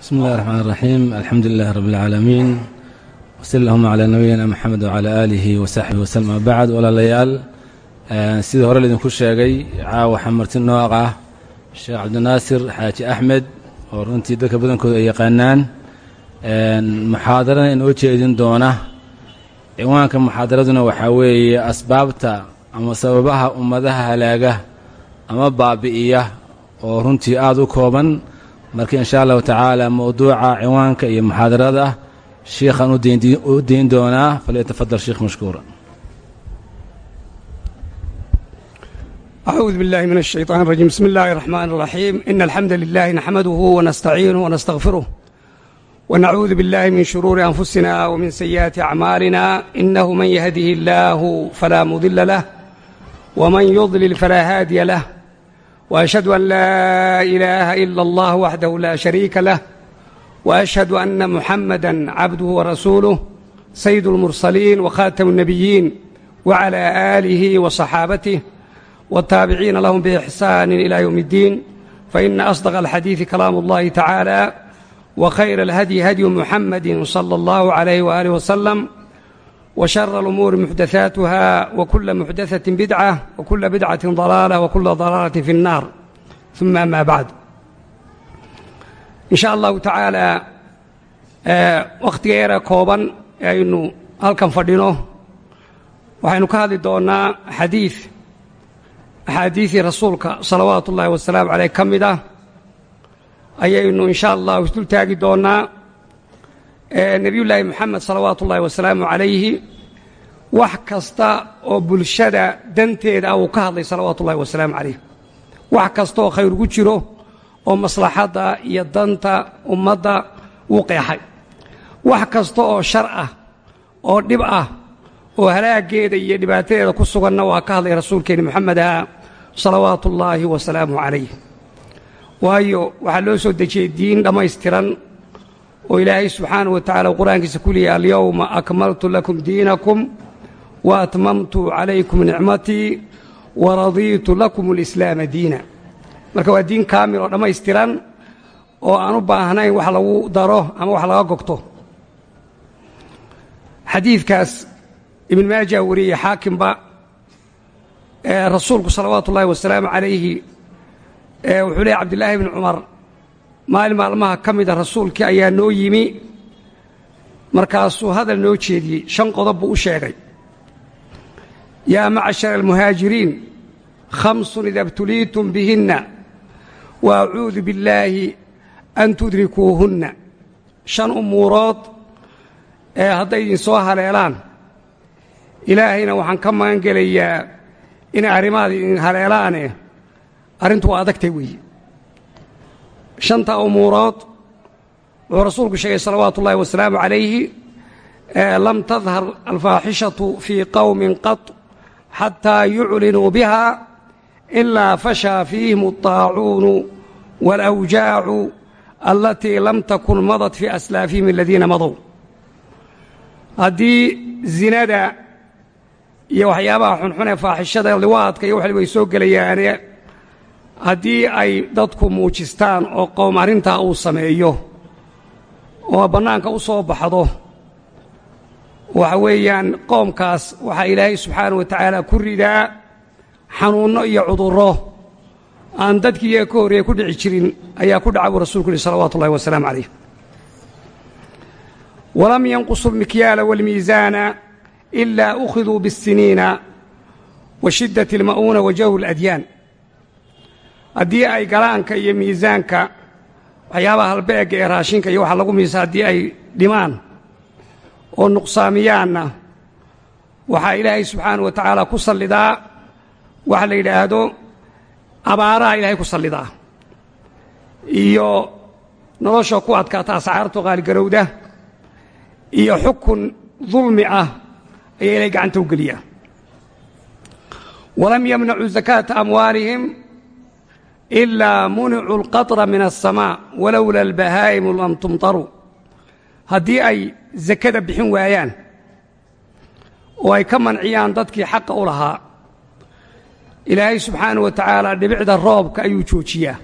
bismi اllahi الرxmaan الraxiim alxamdu lilahi rab اlcaalamiin wsl allahuma calaa nabiyina moxamed wcalaa aalihi wasaxbihi waslm ama bacd walaalayaal sidii hore laydinku sheegay caawa xamarti nooq ah sheekh cabdinaasir xaaji axmed oo runtii dadka badankooda ay yaqaanaan muxaadarana inoo jeedin doona ciwaanka muxaadaraduna waxaa weeye asbaabta ama sababaha ummadaha halaaga ama baabi'iya oo runtii aada u kooban marka in sha allahu tacaala mowduuca ciwaanka iyo muxaadarada shiikhaan u deyn doonaa falyatafadal sheikh mashkuura أعوذ بالله من الشيطان الرجيم بسم الله الرحمن الرحيم إن الحمد لله نحمده ونستعينه ونستغفره ونعوذ بالله من شرور أنفسنا ومن سيئات أعمالنا إنه من يهده الله فلا مضل له ومن يضلل فلا هادي له واشهد ان لا اله الا الله وحده لا شريك له واشهد ان محمدا عبده ورسوله سيد المرسلين وخاتم النبيين وعلى اله وصحابته والتابعين لهم باحسان الى يوم الدين فان اصدق الحديث كلام الله تعالى وخير الهدي هدي محمد صلى الله عليه واله وسلم وشر الأمور محدثاتها وكل محدثة بدعة وكل بدعة ضلالة وكل ضلالة في النار ثم ما بعد إن شاء الله تعالى wakhtiga yara kooban ee aynu halkan fadhino waxaynu ka hadli doonnaa xadiid axaadiidii rasuulka salawaatu ullaahi wasalaamu caleyh ka mid ah ayaynu in sha allah isdul taagi doonnaa nebiyullaahi moxamed salawaatu ullaahi wasalaamu calayhi wax kasta oo bulshada danteeda ah uu ka hadlay salawaatu ullahi wasalaamu calayh. Wax kasta oo khayr ugu jiro oo maslaxadda iyo danta ummadda wuu qeexay. Wax kasta oo shar ah oo dhib ah oo halaaggeeda iyo dhibaatadeeda ku suganna waa ka hadlay rasuulkeenni moxamedah salawaatu ullaahi wasalaamu calayh. Waayo waxaa loo soo dejiyey diin dhammaystiran oo ilaahay subxaanahu wa tacala uu qur'aankiisa ku leeyahy alyowma akmaltu lakum diinakum wa atmamtu calaykum nicmatii wa radiitu lakum alislaama diina. Marka waa diin kaamil oo dhammaystiran oo aan u baahnayn wax lagu daro ama wax laga gogto. Xadiidkaas ibn maaja wariyey xaakimba rasuulku salawaatu ullaahi wasalaamu calayhi wuxuu leeyay cabdillaahi bni cumar maalin maalmaha ka mida rasuulkii ayaa noo yimi. Markaasuu hadal noo jeediyey shan qodob buu u sheegay. Yaa macshara almuhaajiriin khamsun ida btuliitum bihinna wa acuudu billaahi an tudrikuuhunna. Shan umuurood ee hadday idin soo haleelaan. Ilaahayna waxaan ka magan gelayaa inay arrimahaada idin haleelaane arrintu waa adagtay weeye shanta umuurood wuxuu rasuulku sheegay salawaatu ullaahi wasalaamu calayhi lam tadhar alfaaxishatu fii qowmin qad xataa yuclinuu biha ilaa fashaa fiihim alطaacuunu waalawjaacu allatii lam takun madad fii aslaafihim aladiina madow haddii zinada iyo waxyaabaha xunxun ee faaxishada liwaadka iyo waxli way soo gelayaane haddii ay dadku muujistaan oo qowm arrintaa uu sameeyo oo bannaanka u soo baxdo waxa weeyaan qoomkaas waxaa ilaahay subxaana wa tacaala ku ridaa xanuunno iyo cudurro. Aan dadkii iyaga ka horreeye ku dhici jirin ayaa ku dhaca buu rasulku yihi salawaatu ullahi wasalaamu calayh. Walam yanqusu almikyaala waalmiisaana ilaa ukhiduu biاsiniina wa shiddati alma'uuna wa jawr aladyaan haddii ay galaanka iyo miisaanka waxyaabaha halbeegga ee raashinka iyo waxa lagu miisa haddii ay dhimaan oo nuqsaamiyaanna waxaa ilaahay subxaana wa tacaala ku sallidaa waxa la yidhaahdo abaaraha ilaahay ku sallidaa iyo nolosha ku adkaata ascaartu qaaligarowda iyo xukun dulmi ah ayaa ilaahay gacanta u geliyaa. Walam yamnacuu zakaata amwaalihim ilaa municuu alqatra min alsamaa walowla albahaa'imu lam tumtaruu haddii ay sakada bixin waayaan oo ay ka manciyaan dadkii xaqa u lahaa ilaahay subxaana wa tacaala dhibicda roobka ayuu joojiyaa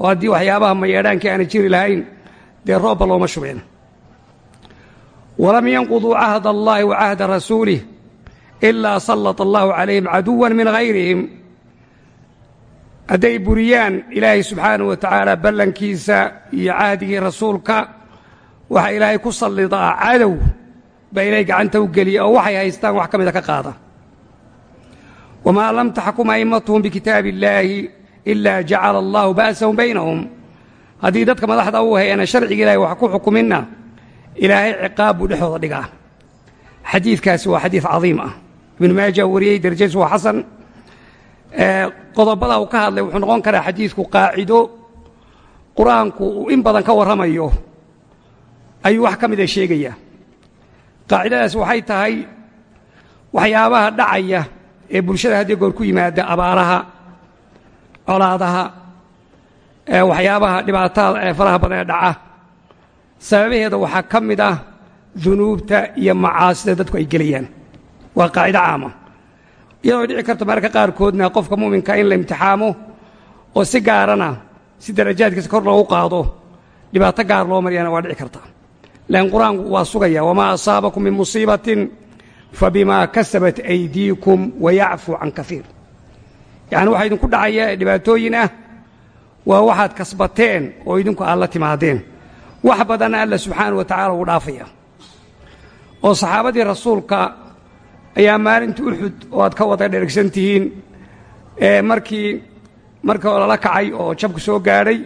oo haddii waxyaabaha mayeedhaankii aana jiri lahayn dee roobba looma shubeen walam yanquduu cahd allahi wa cahda rasuulih ilaa sallata allahu calayhim caduwan min hayrihim hadday buriyaan ilaahay subxaanahu wa tacaala ballankiisa iyo cahdigii rasuulka waxaa ilaahay ku sallidaa cadow baa ilaahay gacanta u geliya oo waxay haystaan wax ka mida ka qaada. Wamaa lam taxkum a'immatuhum bikitaabi illaahi ilaa jacala allaahu ba'sahum baynahum. Haddii dadka madaxda u hayana sharciga ilahay wax ku xukuminna ilaahay ciqaab buu dhexdooda dhigaa. Xadiidkaasi waa xadiid cadiim ah. Ibnu maaja wariyey darajadiisu waa xasan qodobada uu ka hadlay wuxuu noqon karaa xadiidku qaacido. Qur'aanku uu in badan ka warramayo ayuu wax ka mida sheegaya qaacidadaas waxay tahay waxyaabaha dhacaya ee bulshada haddii goor ku yimaada abaaraha colaadaha waxyaabaha dhibaatada ee faraha badan ee dhaca. Sababaheeda waxaa ka mid ah dunuubta iyo macaasida dadku ay gelayaan. Waa qaacido caama iyadoo dhici karto mararka qaarkoodna qofka mu'minka in la imtixaamo oo si gaarana si darajaadkiisa kor loogu qaado dhibaato gaar loo maryana waa dhici karta. Laakiin qur'aanku waa sugaya wamaa asaabakum min musiibatin fabimaa kasabat aydiikum wayacfuu can kaiir yacni waxaa idinku dhacaya dhibaatooyin ah waa waxaad kasbateen oo idinku aad la timaadeen. Wax badanna alla subxaana wa tacala ugu dhaafaya. Oo saxaabadii rasuulka ayaa maalinta uxud oo aad ka wada dhergsan tihiin ee markii markii lala kacay oo jabku soo gaadhay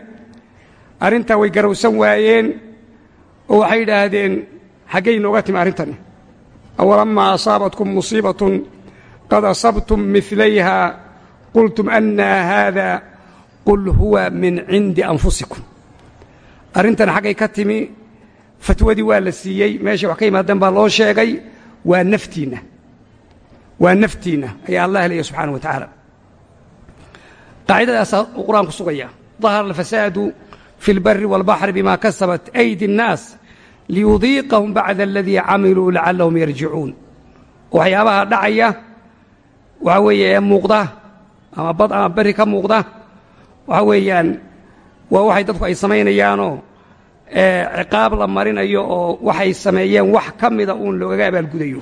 arrintaa way garowsan waayeen oo waxay yidhaahdeen xaggay nooga timi arrintani awalammaa asaabatkum musiibatun qad asabtum milayha qultum annaa haada qul huwa min cindi anfusikum. Arrintan xaggay ka timi fatwadii waa la siiyey meeshay wax ka yimaadeen baa loo sheegay waa naftiinna waa naftiinna ayaa allah helaya subxaana wa tacaala qaacidadaasaa uu qur-aanku sugaya dahara alfasaadu fi اlbari wاlbaxri bima kasabat aydi الnaas liyudiiqahum bacda aladii camiluu lacallahum yarjicuun waxyaabaha dhacaya waxaa weeye ee muuqda ama bad ama berri ka muuqda waxaa weeyaan waa waxay dadku ay samaynayaanoo ciqaab la marinayo oo waxay sameeyeen wax ka mida uun loogaga abaalgudayo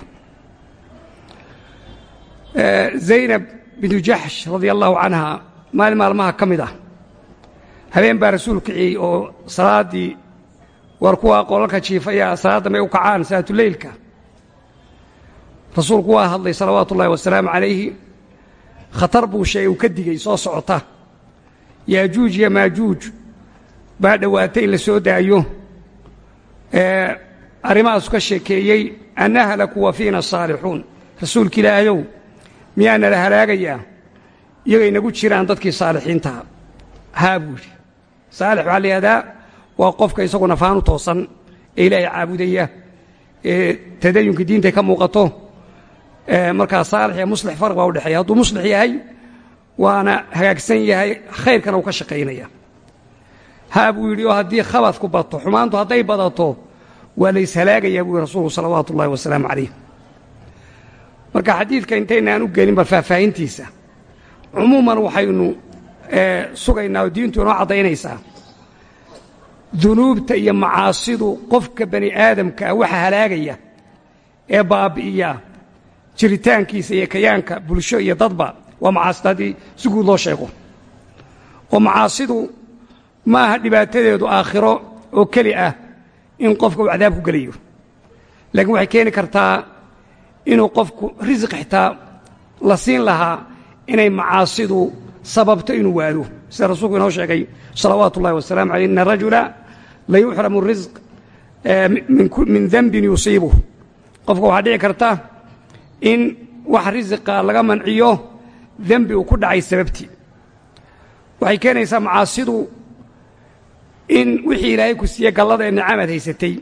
zaynab bintu jaxsh radia allahu canha maalin maalmaha ka mid ah. Habeen baa rasuul kiciyey oo salaaddii war kuwa qolalka jiifaya salaad dambe u kacaan salaatuleylka rasuulku waa hadlay salawaatu ullahi wasalaamu calayhi. Khatar buu sheegay uu ka digey soo socota. Yaajuuj iyo maajuuj baa dhowaatay in la soo daayo. Arrimahaasu ka sheekeeyey anna halaku wa fiina saalixuun rasuulka ilaahayow miyaa nala halaagayaa iyagay nagu jiraan dadkii saalixiintaha haa buu yidhi saalix waxaa la waa qofka isagu nafaanu toosan ee ilaahay caabudaya ee tadayunka diintay ka muuqato. Markaa saalix iyo muslix farq baa udhexeeya hadduu muslix yahay waana hagaagsan yahay khayrkana uu ka shaqaynaya. Haa buu yidhi oo haddii khabadku bato xumaantu hadday badato waa layshalaagayaa buu yidhi rasuulku salawaatu ullahi wasalaamu calayh marka xadiidka intaynaan u gelin bal faahfaahintiisa. Cumuuman waxaynu sugaynaa oo diintu inoo caddaynaysaa. Dunuubta iyo macaasidu qofka bani aadamkaa waxa halaagaya ee baabbi'iya jiritaankiisa iyo kayaanka bulsho iyo dadba waa macaasida haddii si guud loo sheego. Oo macaasidu ma aha dhibaatadeedu aakhiro oo keli ah in qofka uu cadaab ku gelayo. Laakiin waxay keeni kartaa inuu qofku risiq xitaa la siin lahaa inay macaasidu sababto inuu waado. Sida rasuulku inoo sheegay salawaatu ullahi wasalaamu aleyh ina rajula la yuxramu risq min dembin yusiibuh qofka waxaa dhici karta in wax risiqa laga manciyo dembi uu ku dhacay sababtii. Waxay keenaysaa macaasidu in wixii ilaahay ku siiyey gallada ee nicamaad haysatay.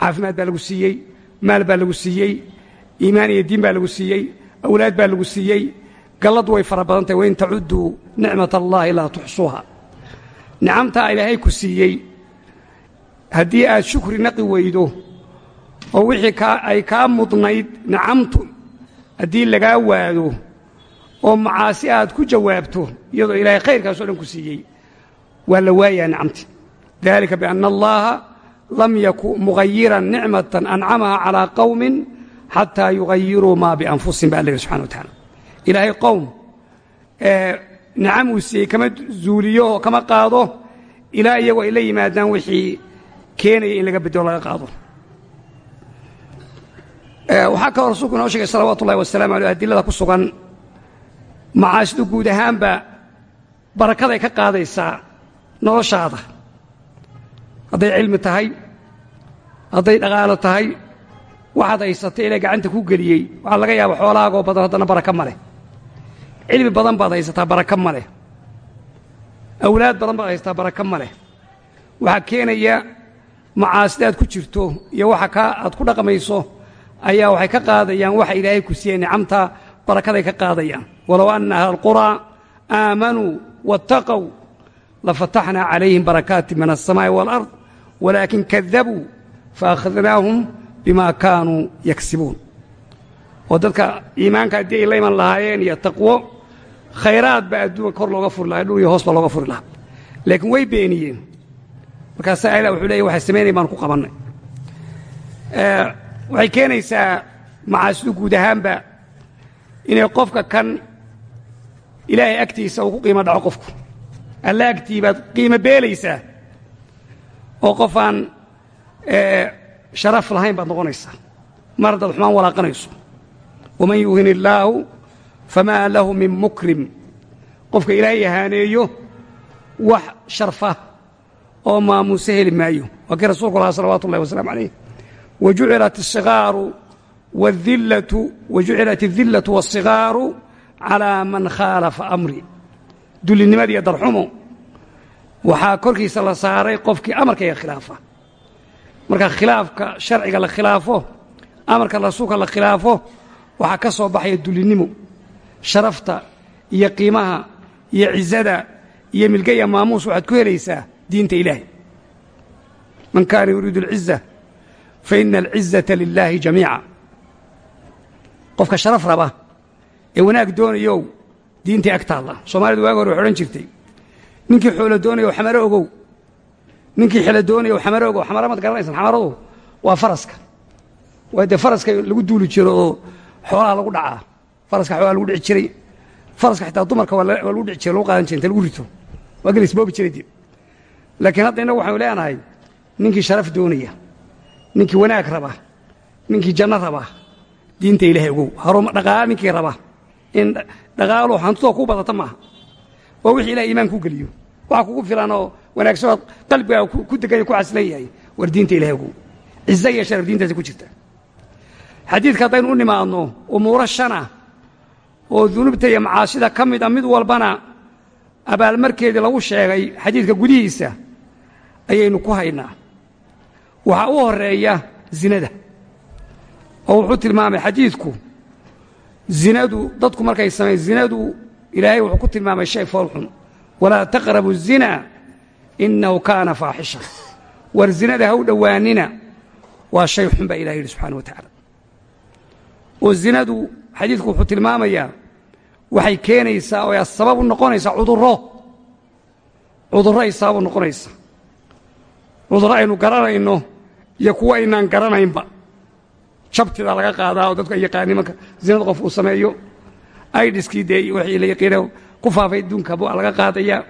Caafimaad baa lagu siiyey maal baa lagu siiyey iimaan iyo diin baa lagu siiyey awlaad baa lagu siiyey. Galladu way fara badan tahay wain tacudduu nicmat allaahi laa tuxsuuha. Nicamtaa ilaahay ku siiyey. Haddii aad shukri naqi weydo oo wixii ay kaa mudnayd nicamtu haddii lagaa waado oo macaasi aad ku jawaabto iyadoo ilaahay khayrkaasoo dhan ku siiyey waa la waayaa nicamti dalika biana allaha lam yakun mugayiran nicmatan ancamaha calaa qowmin xataa yugayiruu maa bianfusihim ba alla yidhi subxana wa tacaala ilaahay qowm nicam uu siiyey kama zuuliyo kama qaado ilaa iyagoo ay la yimaadaan wixii keenaya in laga bedelo laga qaado waxaa kaloo rasuulku inoo sheegay salawaatu ullahi wasalamu aleyh adilada ku sugan macaasidu guud ahaanba barakaday ka qaadaysaa noloshaada hadday cilmi tahay hadday dhaqaalo tahay waxaad haysatay ilaa gacanta ku geliyey. Waxaa laga yaaba xoolahaagoo badan haddana baraka ma leh. Cilmi badan baad haysataa baraka ma leh. Awlaad badan baad haysataa baraka ma leh. Waxaa keenaya macaasida aad ku jirto iyo waxa ka aad ku dhaqmayso ayaa waxay ka qaadayaan waxa ilaahay ku siiyey nicamta barakaday ka qaadayaan. Walow anna ahla alquraa aamanuu waataqow lafataxnaa calayhim barakaati min alsamaa'i waalard walaakin kadabuu faakhadnaahum bima kaanuu yaksibuun. Oo dadka iimaanka haddii ay la iman lahaayeen iyo taqwo khayraad baa adduunka kor looga furi lahaa dhul iyo hoos baa looga furi lahaa. Laakiin way beeniyeen. Markaasaa ilah wuxuu leeya waxay samaynay baan ku qabannay. Waxay keenaysaa macaasidu guud ahaanba inay qofka kan ilaahay agtiisa uu ku qiimo dhaco qofku. Alla agtii baad qiimo beelaysaa oo qof aan sharaf lahayn baad noqonaysaa mar haddaad xumaan walaaqanayso waman yuhin illaahu famaa lahu min mukrim qofka ilaahay ahaaneeyo wax sharfa oo maamuuse heli maayo waa kii rasuulku lahaa salawaatu ullahi wasalaamu calayh wajucilat asigaaru waadillatu wajucilat adillatu waasigaaru calaa man khaalafa amri dullinimada iyo darxumo waxaa korkiisa la saaray qofkii amarkayga khilaafa marka khilaafka sharciga la khilaafo amarka rasuulka la khilaafo waxaa ka soo baxaya dullinnimo sharafta iyo qiimaha iyo cizada iyo milgaya maamuus waxaad ku helaysaa diinta ilaahay. Man kaana yuriidu alciza fa ina alcizata lilaahi jamiica. Qofka sharaf raba ee wanaag doonayow diintai ag taalla soomaalidu waagi hore waxay odhan jirtay ninkii xoolo doonayow xamaro ogow ninkii xelo doonayow xamaro ogow xamara garanaysan xamaradu waa faraska. Waa dee faraska lagu duuli jiro oo xoolaha lagu dhacaa. Faraska xoolaha lagu dhici jiray. Faraska xitaa dumarka waa lagu dhici jiray lagu qaadan jiray lagu rito. Waa gel isboobi jiray dib. Laakiin hadda innagu waxaynu leenahay ninkii sharaf doonaya ninkii wanaag raba ninkii janno raba diinta ilaahay ogow haruma dhaqaala ninkii raba. In dhaqaalu hantidoo kuu badata maaha. Waa wixii ilahay iimaan geliyo waxa kugu filan oo wanaagsanoo qalbigaa ku deganya ku xasilan yahay. War diinta ilahay ogow cize iyo sharaf diintaasi ku jirta. Xadiidka haddaynu u nimaadno umuuro shana oo dunuubta iyo macaasida ka mid a mid walbana abaalmarkeedii lagu sheegay xadiidka gudihiisa ayaynu ku haynaa. Waxaa u horreeya zinada. Oo wuxuu tilmaamay xadiidku zinadu dadku markay samayn zinadu ilaahay wuxuu ku tilmaamay shay foolxun walaa taqrabu الzina inahu kaana faaxisha war zinada ha u dhowaanina waa shay xun baa ilahay yidhi subxana wa tacaala. Oo zinadu xadiidku wuxuu tilmaamayaa waxay keenaysaa oo sabab u noqonaysaa cudurro. Cudurro ay sabab u noqonaysaa. Cudurro aynu garanayno iyo kuwo aynaan garanaynba. Jabtidaa laga qaadaa oo dadku ay yaqaani marka zinada qof uu sameeyo aidiskii dee wixii la yaqiina ku faafay adduunka baa laga qaadayaa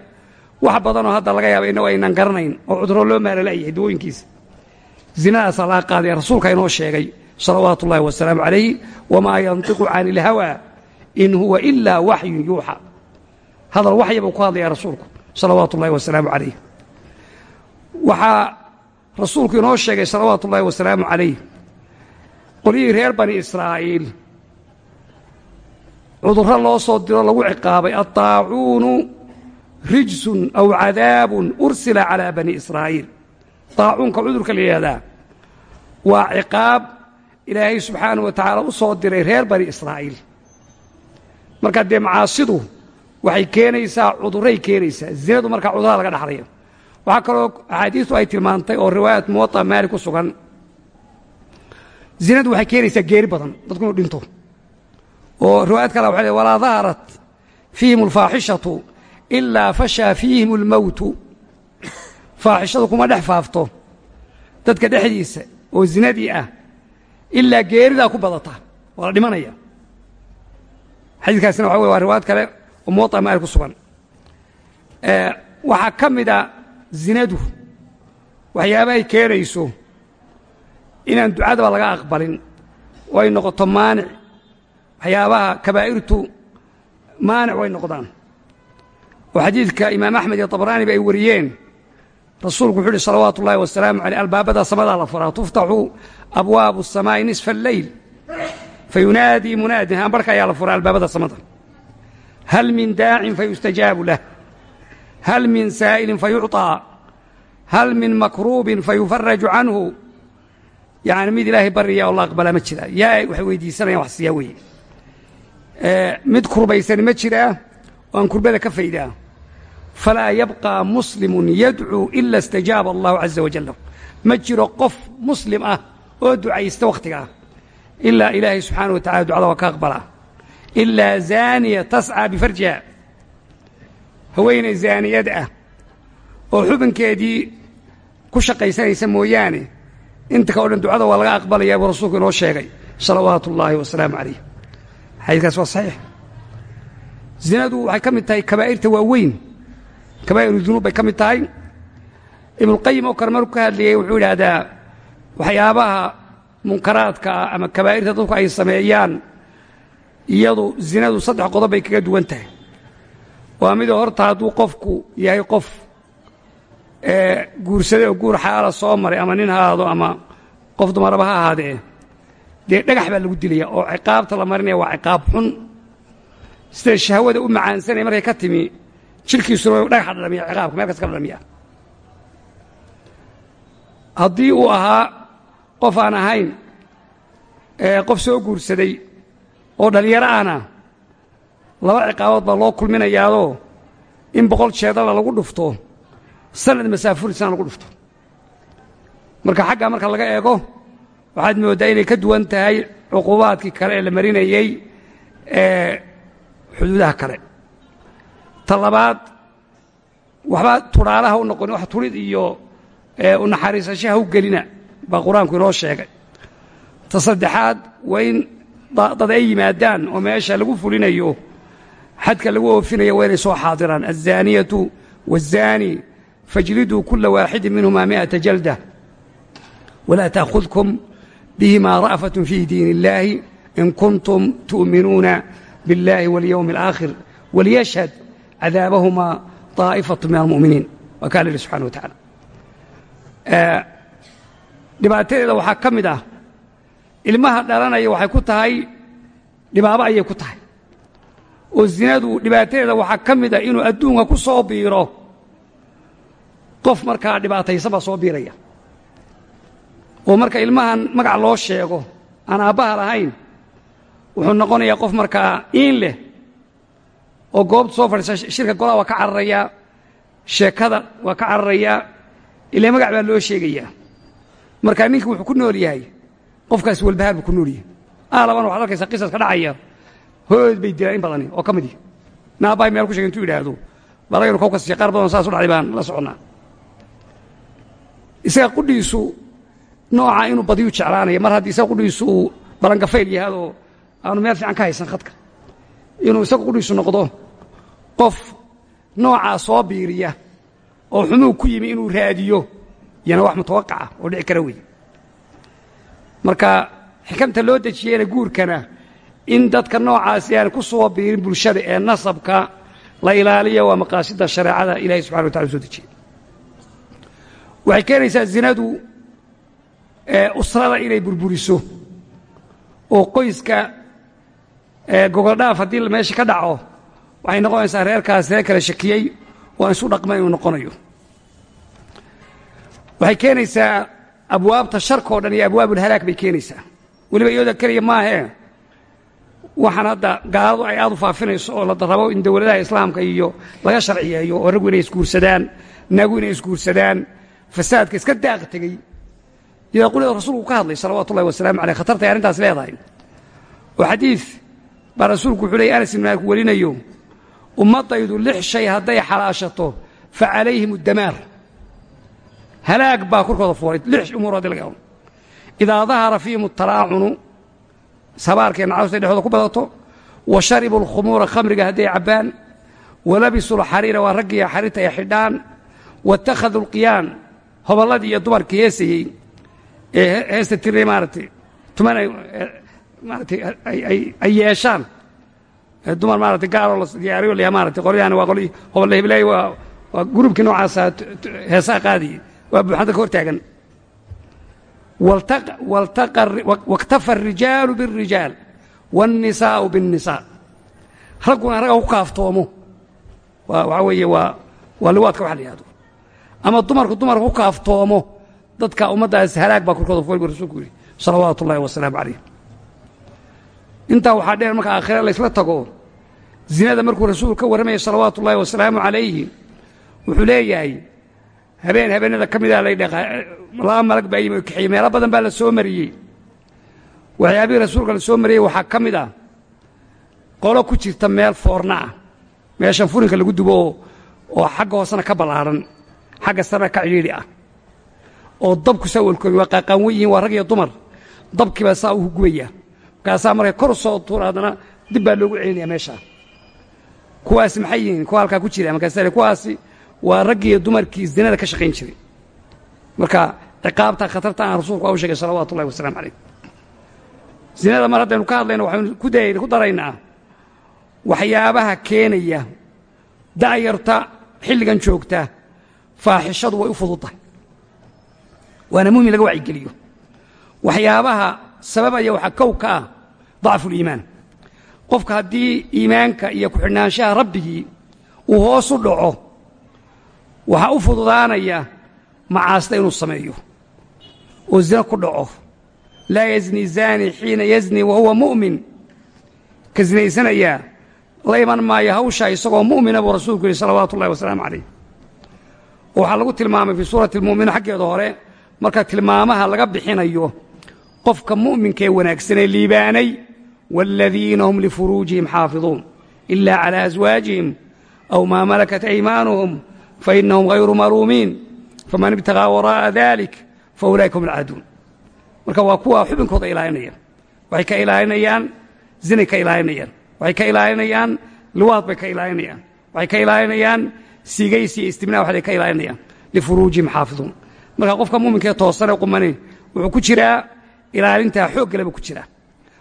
wax badanoo hadda laga yaaba innagu aynaan garanayn oo cudurro loo maalalayahay dawooyinkiisa. Zinadaasaa laga qaadaya rasuulka inoo sheegay salawaatu ullahi wasalaamu calayh wamaa yantiqu cani ilhawaa in huwa ilaa waxyun yuuxa. Hadal waxya buu ku hadlaya rasuulku salawaatu ullahi wasalaamu calayh waxaa rasuulku inoo sheegay salawaatu ullahi wasalaamu calayh qolyihii reer bani israa'iil cudurro loo soo diro lagu ciqaabay aطaacuunu rijsun aw cadaabun ursila calaa bani israa'iil. Daacuunka cudurka la yidhahdaa waa ciqaab ilaahay subxaanahu wa tacaala u soo diray reer bani israa'iil. Marka dee macaasidu waxay keenaysaa cudurray keenaysaa zinadu markaa cudurrada laga dhaxlayo waxaa kaloo axaadiistu ay tilmaantay oo riwaayat muwaطa maalik ku sugan. Zinadu waxay keenaysaa geeri badan dadku inuu dhinto oo riwaayad kale waxay walaa daharat fiihim alfaaxishatu ilaa fashaa fiihim almowtu faaxishadu kuma dhex faafto dadka dhexdiisa oo zinadii ah ilaa geeridaa ku badata. Waa la dhimanaya. Xadiidkaasina waxa wey waa riwaayad kale oo muwaطa maalik ku sugan. Waxaa ka mida zinadu waxyaaba ay keenayso inaan ducadaba laga aqbalin. Oo ay noqoto maanic waxyaabaha kabaa'irtu maanic way noqdaan. Oo xadiidka imaam axmed iyo tabraaniba ay wariyeen. Rasuulku wuxuu ihi salawaatu ullahi wasalaamu caleyh albaabada samadaa la furaa. Tuftaxu abwaabu asamaa'i nisfa alleyl fayunaadii munaadin. Haanbarhka ayaa la furaa albaabada samada. Hal min daacin fayustajaabu lah. Hal min saa'ilin fayucطaa hal min makruubin fayufaraju canhu. Yacni mid ilaahay barya oo la aqbalaa ma jira. Yaa ay weydiisanayaan wax siiyaa weeye mid kurbaysan ma jiraa oo aan kurbada ka faydaa falaa yabqaa muslimun yadcuu ila istajaaba allahu caza wajal ma jiro qof muslim ah oo ducaysta wakhtiga ah ilaa ilaahay subxaanah wa tacala ducada waa ka aqbalaa ilaa zaaniya tascaa bifarjiha haweenay zaaniyad ah oo xubinkeedii ku shaqaysanaysa mooyaane inta ka o dhan ducada waa laga aqbalayaa buu rasuulku inoo sheegay. Salawaatu ullaahi wasalaamu calayh xadiidkaas waa saxiix zinadu waxay ka mid tahay kabaa'irta waaweyn. Kabaa'iru dunuub bay ka mid tahay. Ibnuqayim oo kale markuu ka hadlayey wuxuu idhaahdaa waxyaabaha munkaraadka ah ama kabaa'irta dadku ay sameeyaan iyadu zinadu saddex qodob bay kaga duwan tahay. Waa midoo horta hadduu qofku yahay qof guursaday oo guur xaala soo maray ama nin haado ama qof dumaraba ha ahaadee dee dhagax baa lagu dilaya oo ciqaabta la marinaya waa ciqaab xun. Sida shahwada u macaansanaya markay ka timi jidhkiisuna dhagaxa dhadhamiya ciqaabka meel kas ka dhadhamiya haddii uu ahaa qof aan ahayn qof soo guursaday oo dhallinyaro ahna laba ciqaabood baa loo kulminayaadoo in boqol jeedala lagu dhufto sanad masaafurisana lagu dhufto. Marka xaggaa marka laga eego waxaad mooddaa inay ka duwan tahay cuquubaadkii kale ee la marinayey ee xuduudaha kale. Ta labaad waxbaa tudhaalaha u noqon wax tulid iyo unaxariisashaha u gelina baa qur'aanku inoo sheegay. Ta saddexaad waa in dad ay yimaadaan oo meesha lagu fulinayo xadka lagu oofinayo waa inay soo xaadiraan. Azaaniyatu wazaani fajliduu kula waaxidin minhumaa mi'ata jalda walaa takhudkum bihima ra'faة fii diin اllahi in kuntum tu'minuuna biاllahi waاlyowmi اlآakhir waliyashhad cadaabahuma طaa'ifaة min almu'miniin waa kaa la yihi subxana wa tacala dhibaatadeeda waxaa ka mid ah ilmaha dhalanaya waxay ku tahay dhibaabo ayay ku tahay oo zinadu dhibaatadeeda waxaa ka mid ah inuu adduunka ku soo biiro qof markaa dhibaataysan baa soo biiraya oo marka ilmahan magac loo sheego aan aabbaha lahayn wuxuu noqonayaa qof markaa iin leh oo goobta soo fadhiisa shirka golaha waa ka cararayaa sheekada waa ka cararayaa ilaa magac baa loo sheegayaa. Markaa ninkii wuxuu ku nool yahay qofkaas walbahaar buu ku nool yahay. Aalabana waxaad arkaysaa qisas ka dhacaya hooyood bay dilaan in badani oo ka mid ihi naabahay meel ku sheegay intuu yidhaahdo balagaynu kow kasiya qaar badan saas u dhacday baan la soconnaa. Isaga qudhiisu nooca inuu badiyu jeclaanaya. Mar haddii isaga qudhiisu uu balangafayl yahadoo aanu meel fiican ka haysan khadka. Inuu isaga qudhiisu noqdo qof noocaa soo biiriya oo xumuu ku yimi inuu raadiyo iyana wax mutawaqaca oo dhici kara weeye. Marka xikamta loo dejiyeyna guurkana in dadka noocaasi aan ku soo biirin bulshada ee nasabka la ilaaliyo waa maqaasida shareecada ilahay subxana wa tacala soo dejiyey. Waxay keenaysaa zinadu usrada inay burburiso. Oo qoyska gogoldhaaf haddii meesha ka dhaco waxay noqonaysaa reerkaas reer kale shakiyey oo aan isu dhaqma inuu noqonayo. Waxay keenaysaa abwaabta sharka o dhan iyo abwaabulhalaag bay keenaysaa. Weliba iyada keliya maahee waxaan hadda gaaladu ay aad u faafinayso oo la rabo in dowladaha islaamka iyo laga sharciyeeyo oo raggu inay isguursadaan naagu inay isguursadaan fasaadka iska daaq tegey iyadoo quleeda rasuulku ka hadlay salawaatu ullahi wasalaamu caleyh khatartay arrintaas leedahay oo xadiid baa rasuulku wuxuu leeyay anas ibn maalik welinayo ummaddaydu lix shay hadday xalaashato fa calayhim uddamaar halaag baa korkooda fuulay lix umuur haddii laga idaa dahara fiihim atalaacunu sabaarkee nacawsta dhexdooda ku badato wa sharibu alkhumuura khamriga hadday cabbaan walabisu lxariira waa raggiiyo xariirta ay xidhaan waittakhaduu alqiyaan hobolladii iyo dumarkii heesayey ee heesta tiray maaragtay tuman ay maaratay ay yeeshaan dumar maaratay gaaroo la diyaariyo layaa maaratay qoryahan waa qolii hobolle hiblaayi waa waa gurubkii noocaasa heesaha qaadiyey waa buuxanta ka hor taagan waktafa الrijaalu bالrijaal wالnisaau bالnisaa ragguna ragga ku kaaftoomo waxaa weeye waa waa liwaadka wax la yihahdo ama dumarku dumarka ku kaaftoomo dadka ummaddaas halaag baa korkooda fuul bu rasulku yidhi salawaatu ullahi wasalaamu calayh. Intaa waxaa dheer marka aakhire laysla tago zinada markuu rasuulku ka warramayay salawaatu ullaahi wasalaamu calayhi wuxuu leeyahay habeen habeenada ka mida laba malag baa yimi kaxiyey meelo badan baa la soo mariyey. Waxyaabihii rasuulka la soo mariyey waxaa ka mid ah qolo ku jirta meel foorna ah meeshan furinka lagu dubo oo xagga hoosena ka ballaadhan xagga sarena ka cidhiidhi ah oo dabku saa welkoobi waa qaaqaanwan yihiin waa rag iyo dumar. Dabkiibaa saa u hugubaya markaasaa markay kor soo tuura dib baa loogu celinaya meeshaa kuwaasi maxay yihiin? Kuwa halkaa ku jira markaasa kuwaasi waa raggiiyo dumarkii zinada ka shaqayn jiray. Marka ciqaabta khatarta aan rasuulku a u sheegay salawatu ullahi calayh. Zinada mar haddaynu ka hadlayno waxaynu ku daraynaa waxyaabaha keenaya da'yarta xilligan joogta faaxishadu way u fududtahay waana muhiim laga wacyigeliyo waxyaabaha sababaya waxaa kow ka ah dacfuliimaan qofka haddii iimaanka iyo ku-xidhnaanshaha rabbigii uu hoos u dhaco waxaa u fududaanaya macaasida inuu sameeyo. Oo zina ku dhaco. Laa yazni zaani xiina yazni wa huwa mu'min. Ka zinaysanayaa la iman maayo hawshaa isagoo mu'mina buu rasuulku yidhi salawaatu ullahi wasalaamu calayh. Waxaa lagu tilmaamay fii suurati almu'miniin xaggeeda hore marka tilmaamaha laga bixinayo qofka mu'minka ee wanaagsanee liibaanay waaladiina hum lifuruujihim xaafiduun. Ila calaa aswaajihim aw maa malakat aymaanuhum fainahum hayru maluumiin. Faman ibtaqaa waraa'a dalik fa ulaa'ika hum alcaaduun marka waa kuwa xubinkooda ilaalinaya waxay ka ilaalinayaan zinay ka ilaalinayaan. Waxay ka ilaalinayaan liwaad bay ka ilaalinayaan. Waxay ka ilaalinayaan sigaysi iyo istimnaa waxay ka ilaalinayaan. Lifuruujihim xaafiduun marka qofka mu'minkaee toosanee qumani wuxuu ku jiraa ilaalintaa xooggaleba ku jiraa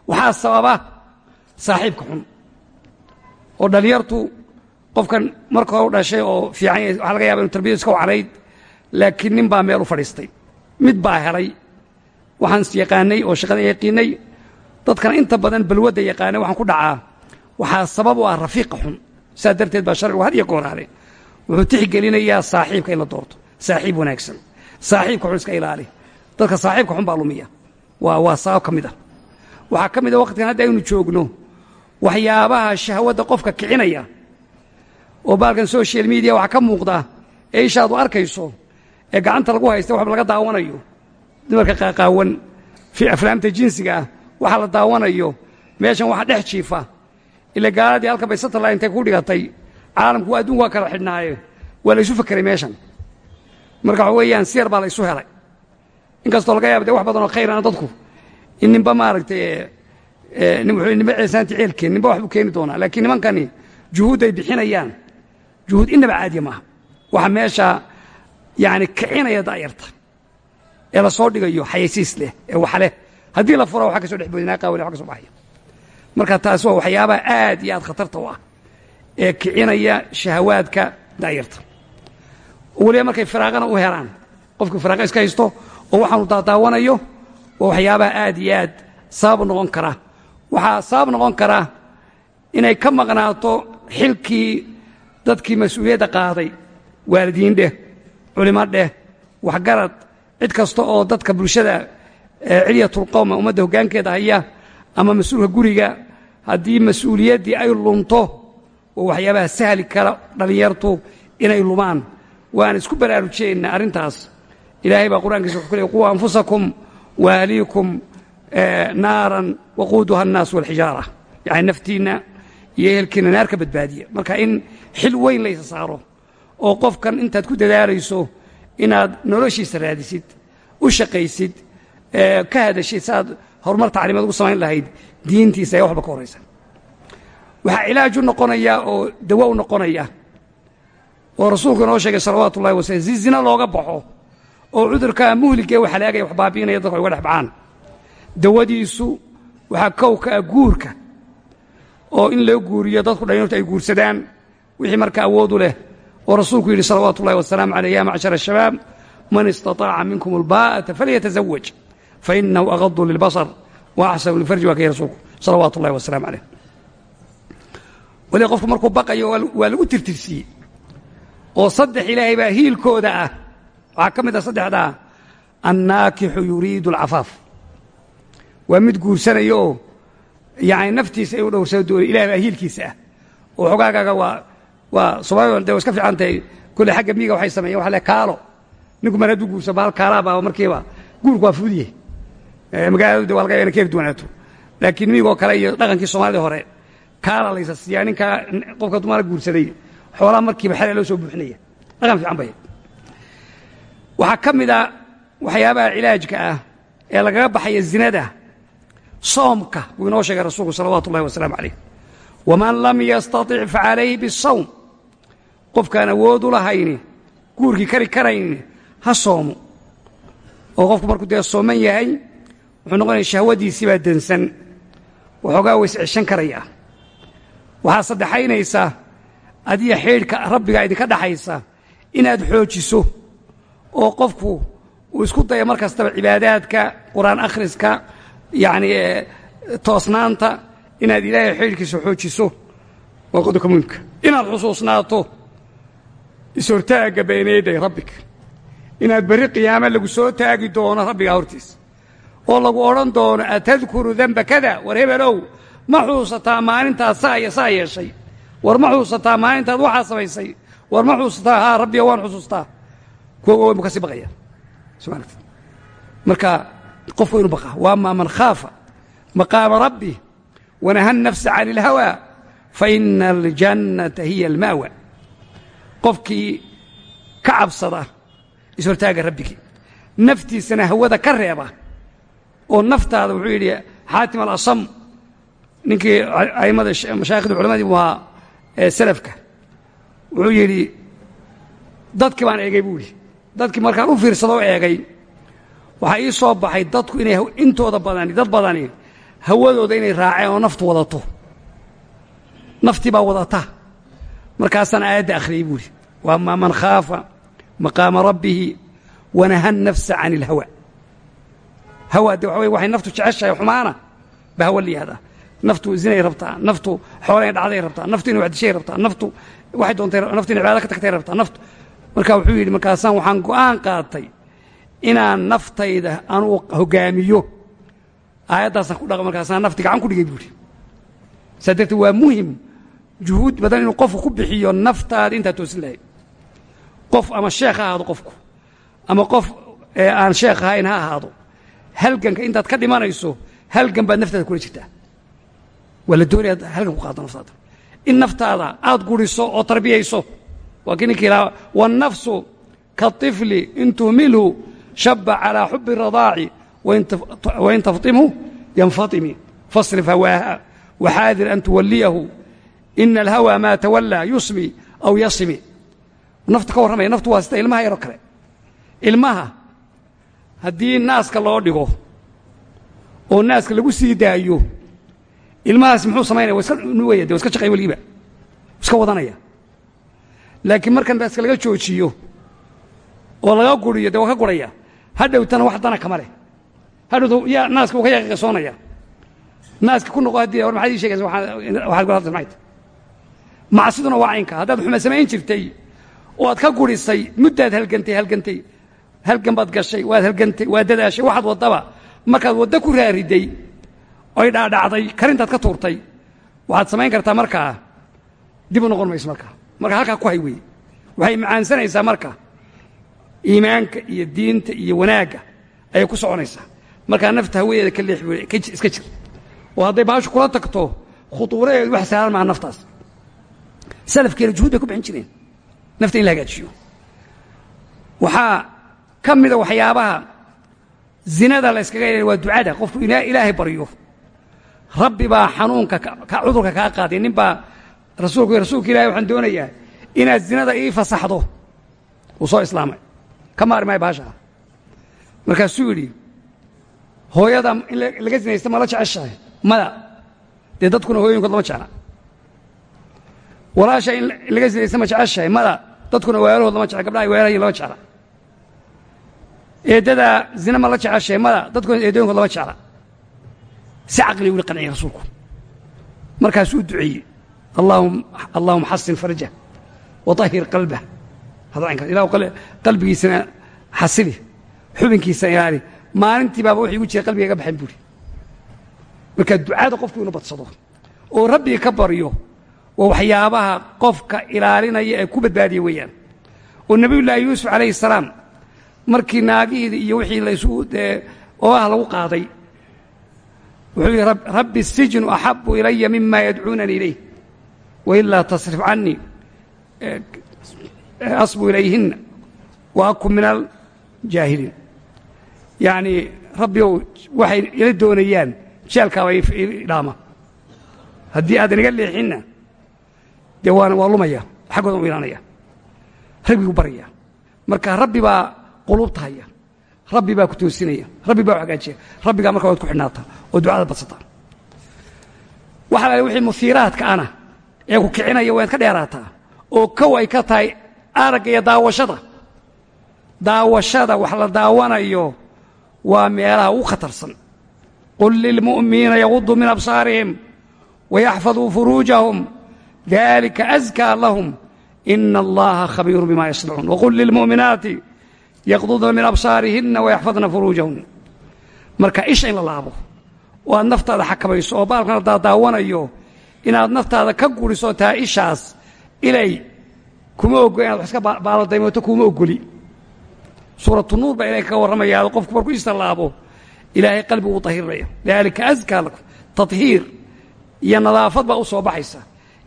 waxaa sababa saaxiibka xun. Oo dhallinyartu qofkan marka hore u dhashay oo fiican waxaa laga yaba inu tarbiyadu iska wacnayd laakiin nin baa meel u fadhiistay. Mid baa helay waxaan yaqaanay oo shaqada yaqiinay. Dadkana inta badan balwadda yaqaanay waxaan ku dhacaa. Waxaa sabab u ah rafiiqa xun. Saa darteed baa sharcigu had iyo gooraale wuxuu tixgelinayaa saaxiibka in la doorto. Saaxiib wanaagsan saaxiibka xun iska ilaali. Dadka saaxiibka xun baa lumiya. Waa sabab ka mid ah. Waxaa ka mid a waqtigan hadda aynu joogno waxyaabaha shahwadda qofka kicinaya oo baalkan social media waxaa ka muuqda ee ishaadu arkayso ee gacanta lagu haysta waxba laga daawanayo. Dumarka qaaqaawan aflaamta jinsiga ah waxa la daawanayo. Meeshan waxa dhex jiifa. Ila gaaladii halkan bay satellite intay ku dhigatay caalamku adduunku waa kala xidhnaaye. Waa la isu fakeray meeshan marka waxa weeyaan siyar baa la isu helay. Inkastoo laga yaaba de wax badan oo khayrana dadku in ninba maaragtay nimba ceesaanti ceelkeen ninba wax buu keeni doonaa. Laakiin nimankani juhuud ay bixinayaan. Juhuud innaba caadiya maaha. Waxa meesha yani kicinaya da'yarta ee la soo dhigayo xayaysiis leh ee wax leh. Haddii la fura waxa ka soo dhex boodinaa qaawale wax ka baxaya. Marka taas waa waxyaabaha aad iyo aad khatarta u ah ee kicinaya shahawaadka da'yarta weliba markay firaaqana u helaan qofku firaaqa iska haysto oo waxaanu daadaawanayo waa waxyaabaha aad iyo aad sabab noqon kara. Waxaa sabab noqon kara inay ka maqnaato xilkii dadkii mas'uuliyadda qaaday waalidiin dheh culimo dheh waxgarad cid kasta oo dadka bulshada cilyatulqowma ummadda hoggaankeeda haya ama mas'uulka guriga haddii mas'uuliyaddii ay lunto oo waxyaabaha sahli kara dhallinyartu inay lumaan waan isku baraarujiyaynaa arrintaas. Ilaahay baa qur'ankiisa wuxuu ku leey quu anfusakum waahliikum naaran waquuduha annaas walxijaara. Yacni naftiinna iyo ehelkiinna naar ka badbaadiya. Marka in xil weyn laysa saaro oo qofkan intaad ku dadaalayso inaad noloshiisa raadisid u shaqaysid ka hadashid si horumar tacliimeed ugu samayn lahayd diintiisa ayaa waxba ka horaysa waxaa cilaaj u noqonaya oo dawa u noqonaya oo rasuulku inoo sheegay salawaatu ullahi wasalm si zina looga baxo oo cudurka muhligee wax halaagaya wax baabi'inaya dadka uga dhex baxaan. Dawadiisu waxaa kowka ah guurka oo in loo guuriyo dadku dhalinyartu ay guursadaan wixii marka awoodu leh oo rasuulku yidhi salawaatu ullahi wasalaamu caleyh ya macshar ashabaab man istaطaaca minkum albaa'ata falyatazawaj fainahu agadu lilbasar wa axsanu lilfarji waa kay rasuulku salawaatu wasalaamu caleyh weli qofku markuu baqayo waa lagu tirtirsiiyey oo saddex ilaahay baa hiilkooda ah. Waxaa ka mid ah saddexdaa annaakixu yuriidu alcafaaf. Waa mid guursanaya oo yani naftiisa inuu dhowrsado doonay ilahay baa hiilkiisa ah. Oo xogaagaaga waa waa soomaalida de wa iska fiican tahay. Kolle xagga miiga waxay sameeyen waxa le kaalo. Ninku mar hadduu guursa bahal kaalaa baa markiiba guurku waa fududiye magaaladu de waa laga yana ka duwanaato laakiin miigoo kale iyo dhaqankii soomaalida hore kaala laysa siiyaa. Ninkaa qofka dumara guursaday xoolaa markiiba xalaa loo soo buuxinaya. Dhaqan fiican bay. Waxaa ka mid a waxyaabaha cilaajka ah ee lagaga baxaya zinada soomka wuu inoo sheegay rasuulku salawaatu ullahi wasalaamu calayh waman lam yastaطic facalayhi bisawm qofkaan awood u lahayni guurkii kari karayni ha soomo. Oo qofku markuu dee sooman yahay wuxuu noqonaya shahwadiisii baa dansan. Waxoogaa ways ceshan karaya waxaa saddexaynaysa adiga xidhiidhka rabbiga idinka dhaxaysa inaad xoojiso oo qofku uu isku dayo mar kastaba cibaadaadka qur'aan akhriska yacni toosnaanta inaad ilaahay xidhiidhkiisa xoojiso. Waa qodobka muhimka inaad xusuusnaato is-hortaagga beeneeday rabbig inaad berri qiyaame lagu soo taagi doono rabbigaa hortiisa oo lagu odhan doono atadkuru denba kada war hebelow ma xuusataa maalintaad saa iyo saa yeeshay war ma xuusataa maalintaad waxaa samaysay? War ma xuusataa? Haa rabbiga waan xusuustaa. Kuwa waaweyn buu ka sii baqaya. Somaarta marka qofku inu baqaa wa ama man khaafa maqaama rabbi wanaha nafsa can اlhawaa faina aljannata hiya alma'wa qofkii ka cabsada ishortaaga rabbigii naftiisana hawada ka reeba oo naftaada wuxuu yidhi xaatim alasam ninkii a'immada mashaayikhda culamadii buu ahaa ee salafka. Wuxuu yidhi dadkii baan eegay buu dadkii markaan u fiirsadoo eegay waxaa ii soo baxay dadku inay intooda badani dad badani hawadooda inay raaceen oo naftu wadato. Naftii baa wadata markaasaan aayadda akhriyey buu yidhi. Wa amaa man khaafa maqaama rabbihi wanaha nafsa can اlhawa hawa. De waxa wey waxay naftu jeceshahay xumaana ba hawa la naftu zinay rabtaa naftu xoolay dhacday rabtaa naftu inay waxdishay rabtaa naftu waxay doontay naftu inay cibaado ka tagtay rabtaa naftu. Marka wuxuu yidhi markaasaan waxaan go'aan qaatay inaan naftayda anuu hoggaamiyo aayaddaasaan ku dhaqa markaasaan nafti gacan ku dhigay buu yidhi. Saa darteed waa muhiim juhuud badan inuu qofku ku bixiyo naftaada intaad toosin lahayd qof ama sheekh ha ahaado qofku ama qof aan sheekh ahayn ha ahaado halganka intaad ka dhimanayso halgan baad naftaada kula jirtaa waa la halkan ku qaadano naftaada in naftaada aad guriso oo tarbiyayso waa kii ninkii ilaa waannafsu kaطifli in tuhmilhu shaba calaa xubi radaaci wain taftimhu yanfaimi fasrif hawaaha waxaadir an tuwaliyahu ina alhawaa maa tawallaa yusmi aw yasmi. Nafta ka warramaya naftu waa ilmaha yaroo kale. Ilmaha haddii naaska loo dhigo oo naaska lagu sii daayo ilmahaas muxuu samaynaya wa iska wa iska laga joojiyo oo laga guriyo de waa ka guraya. Hadhowtana wax dana kama leh. Hadhowta yaa naaska wuu ka yaqiiqasoonaya naaska ku noqo haddii war maxaad ii shegaysa waxaad maxay tahay macsiduna waa haddaad xuma samayn jirtay oo aad ka gurisay muddaad halgantay halgantay. Halgan baad gashay waad halgantay waad dadaashay waxaad waddaba. Markaad waddo ku raariday oy dhaadhacday karintaad ka tuurtay. Waxaad samayn kartaa markaa dib u noqon mayso markaa marka halkaa ku hay weeye waxay macaansanaysaa marka. Iimaanka iyo diinta iyo wanaagga ayay ku soconaysaa. Markaa nafta hawadeeda ka leex wey iska jir. Oo hadday baashu kula tagto khutuuradeedu wax saaran maha naftaas. Salafkeena juhud bay ku bixin jireen. Nafta in la hagaajiyo. Waxaa ka mida waxyaabaha zinada la yskaga ilay waa ducada. Qofku ilaahay baryo rabbi baa xanuunka cudurka kaa qaaday nin baa rasuulku rasuulka ilahay waxaan doonayaa inaad zinada ii fasaxdo. Wuu soo islaamay. Ka maari maayo baashaa markaasuu yidhi hooyada in laga zinaysta ma la jeceshahay? Mada dee dadkuna hooyooyinkood lama jecla. Walaasha in laga zinaysta ma jeceshahay? Mada dadkuna weelahood lama jecla. Gabdhaha weelahayin lama jecla. Eeddadaa zina ma la jeceshahay? Mada dadkuna eedooyinkood lama jecla si caqli wuli qanciyay rasuulku markaasuu duceeyey allaahuma xasin farjah waطahir qalbah ilah qalbigiisana xasili xubinkiisa ilaali maalintii baaba wuxuu igu jira qalbiga iga baxayn buuri marka ducada qofku inu badsado oo rabbiga ka baryo waa waxyaabaha qofka ilaalinaya ee ku badbaadiya weeyaan oo nebiyullaahi yuusuf calayhi salaam markii naagihiida iyo wixii laysu dee ooah lagu qaaday wuxuu yidhi rabbi الsijnu axabu ilaya mima yadcuunanii ilayh wailaa tasrif canii asbu ilayhina wa akun min aljaahiliin yacnii rabbi ow waxay ila doonayaan jeelkaaba idhaama. Haddii aadan iga leexinna dee waan waa lumaya xaggoodan u ilaanaya rabbigu baraya. Marka rabbi baa quluubta haya rabbi baa ku toosinaya. Rabbi baa u hagaajiya. Rabbigaa marka waad ku xidhnaata oo ducada badsataa. Waxa la wixii musiiraadka ana ee ku kicinaya waad ka dheeraataa oo kow ay ka tahay aragga iyo daawashada. Daawashada wax la daawanayo waa meelaha ugu khatarsan. Qul lilmu'miniina yaguduu min absaarihim wayaxfaduu furuujahum dalika askaa lahum. Ina allaha khabiiru bima yasnacuun. Waqul lilmu'minaati yaqdudna min absaarihinna wayaxfadna furuujahunna. Marka isha in la laabo oo aad naftaada xakamayso oo baalkan haddaad daawanayo inaad naftaada ka guriso taa ishaas ilay kuma ogo inaad wax iska baaladaymoto kuma ogoli suuratu nuur baa ilahay kaga warramayaa qofku markuu istallaabo ilaahay qalbigu u tahirinaya daalika askaa tahiir iyo nadaafad baa u soo baxaysa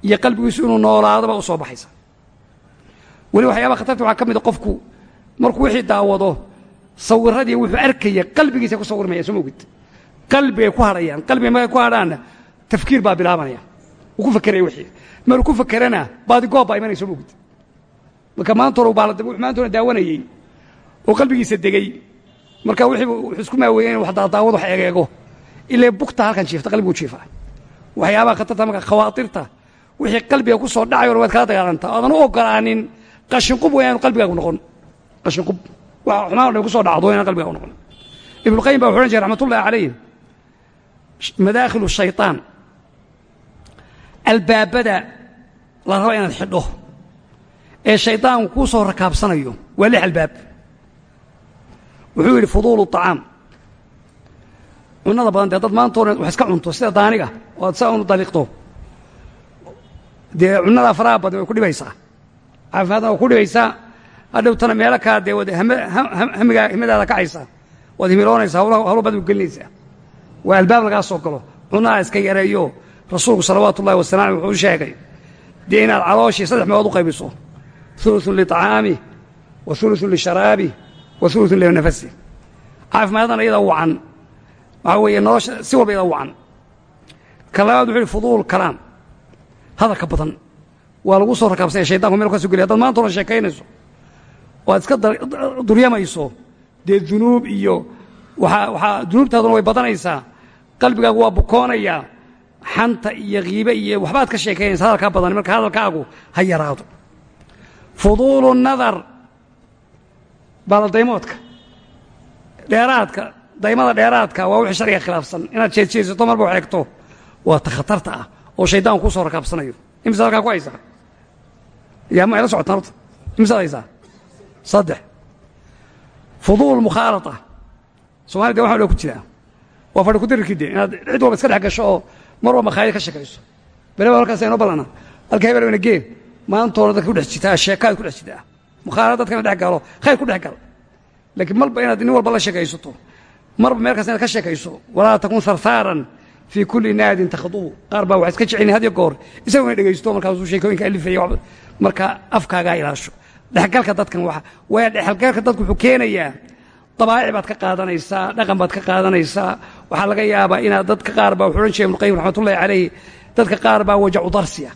iyo qalbigiisu inuu noolaado baa u soo baxaysa. Weli waxyaaba khatarta waxaa ka mida qofku markuu wixii daawado sawiradii wuxuu arkaya qalbigiisa ku sawirmaya soo mogid qalbigay ku hadhayaan qalbiga markay ku hadhaanna tafkiir baa bilaabanaya. Uu ku fakeraya wixii. Maruu ku fakerana baadigoob baa imanaya soo mogid marka maanta hore baalada wuxuu maanta hore oo qalbigiisa degey marka wixii wuxuu isku maaweeyey in wax daadaawad wax egeego ilaa bugta halkan jiifta qalbigu jiifaa. Waxyaabaha khatarta marka khawaatirta wixii qalbiga ku soo dhacay waad kala dagaalantaa oodan u ogolaanin qashinqub waa inaanu qalbigaagu noqon qashinqub waxa xumaan o dhan ku soo dhacdo inaan qalbigaagu noqon. Ibnuqayim baa wuxu odhan jiray raxmatullahi madaakhilu shayطaan albaabada la rabo inaad xidho ee shaydaanku kuu soo rakaabsanayo waa lix albaab. Wuxuu yidhi fuduulu طacaam cunada badan dee dad dhan wax iska cunto sida daaniga oo ad saa unu daliiqto dee cunadaa faraha badan way ku dhibaysaa. Caafimaadna waa ku dhibaysaa hadhowtana meelo kaa dee wad hamigaa himadaada kacaysa. Waad himiloonaysa hawlo badan u gelinaysaa albaab lagaa soo galo. Cunaa iska yareeyo. Rasuulku salawaatu ullahi wasalaam wuxuu sheegay dee inaad calooshii saddex meelood u qaybiso. Ulutun liطacaami wa ulutun lisharaabi wa ulutun linafasi. Caafimaadana iyada wacan. Waxaa weeye nolosha si walba iyada wacan. Ka wuxuu ihi fuduulu kalaam. Hadalka badan. Waa lagu soo rakaabsanya shaydanku meel kaso geliy hadaad maanta oran sheekaynayso oo aad iska duryamayso dee dunuub iyo waaa dunuubtaaduna way badanaysaa. Qalbigaagu waa bukoonayaa. Xanta iyo kiibe iyo waxbaad ka sheekaynaysa hadalkaa badan marka hadalkaagu ha yaraado. Fuduulu nadar. Baaladaymoodka. Dheeraadka daymada dheeraadka waa wixii sharciga khilaafsan. Inaad jeedjeedsato marba wax eegto waa ta khatarta ah oo shaydaanku kuu soo rakaabsanayo. Imisaad halkaa ku haysaa? Yaa ma ayla socotaan horta imisaad haysaa saddex. Fuduul mukhaalata somalida waxan dha ku jiraa waa fadhi kudirirkii de inaad cid walba iska dhex gasho oo mar walba makhaayad ka shekayso beleba halkaas aynoo ballana halka hebel wayna geen maantoona dadka ku dhex jitaa sheekaad ku dhex jitaa. Mukhaalad dadkana dhex galo khayr ku dhex gal. Laakiin marba inaad nin walba la sheekaysato marba meel kaas inaad ka sheekayso walaa takun harhaaran fii kulli naadin takhaduu qaar baa waxay iska jecelin ina dhexgalka dadkan dhexgalka dadku wuxuu keenayaa. Dabaa'ic baad ka qaadanaysaa dhaqan baad ka qaadanaysaa. Waxaa laga yaabaa inaad dadka qaar baa wuxuu odhan jiray ibnuqayim raxmatullahi calayh dadka qaar baa wajacu darsiya.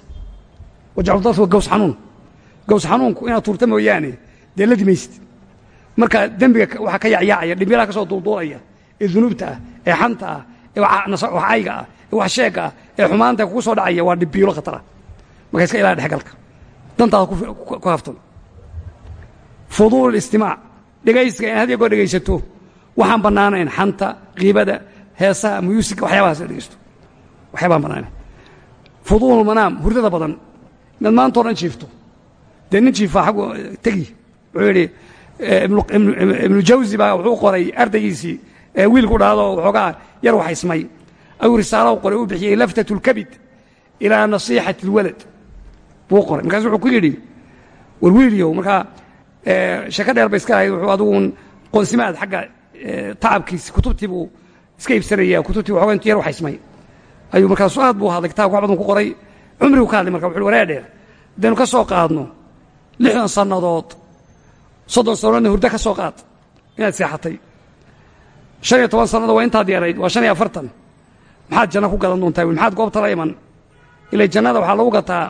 Wajacu darsi waa gaws xanuun. Gaws xanuunku inaad tuurta mooyaane dee la dimaysid. Marka dembiga waxaa ka yacyaacaya dhimbiraha ka soo duulduulaya ee dunuubta ah ee xanta ah ee wax cayga ah ee wax sheega ah ee xumaanta kugu soo dhacaya waa dhibbiilo khatara. Marka iska ilaali dhexgalka dantaada ku haftan fuduul istimaac dhegaysiga inaad had iyo goor dhegaysato waxaan bannaanayn xanta qiibada heesaha muyuusika waxyaabahaas la dhegaysto waxyaabaan bannaanayn. Fuduul manaam hurdada badan. Inaad maanta o dhan jiifto. Dee nin jiifaa xaggu tegi. Wuxuu yidhi ibnu jawsi baa wuxuu qoray ardaygiisii wiilku dhahdo waxoogaa yar waxaysmay ayuu risaalo qoray uu bixiyey laftat اlkabid ilaa nasiixati اlwalad buu qoray. Markaas wuxuu ku yidhi war wiilyow markaa sheeko dheer ba iska ahayd wuxuu adiguun qoonsimaad xagga tacabkiisi kutubtii buu iska iibsanaya kutubtii waxoogaa intu yar waxaysmay ayuu markaasu aad buu hadlay kitabka wax badan ku qoray cumrigu ka hadlay marka wuxu waree dheer haddaynu ka soo qaadno lixdan sannadood soddon sannadoodna hurdo ka soo qaad inaad seexatay. Shan iyo toban sannado waa intaad yarayd waa shan iyo afartan. Maxaad janno ku gadan doontaa? Maxaad goobta la iman? Ilay jannada waxaa lagu gataa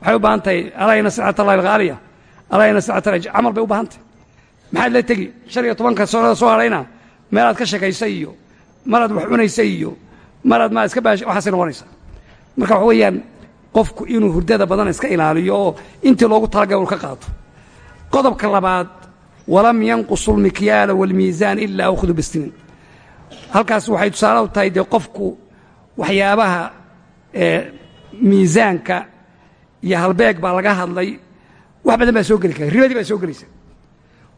waxay u baahan tahay alayna silcat allahi alghaaliya alayna allahi camal bay u baahan tahay maxaad la tegi shan iyo tobanka sannada soo hadhayna meelaad ka shekaysay iyo maraad wax cunaysay iyo maraad maa iska baash waxaasay noqonaysaa. Marka waxa weeyaan qofku inuu hurdada badan iska ilaaliyo oo intii loogu talagala ul ka qaato. Qodobka labaad walam yanqusu lmikyaala wاlmiisaan ilaa ukhdu bistinin. Halkaas waxay tusaale u tahay dee qofku waxyaabaha miisaanka iyo halbeeg baa laga hadlay wax badan baa soo geli kara ribadii baa soo gelaysa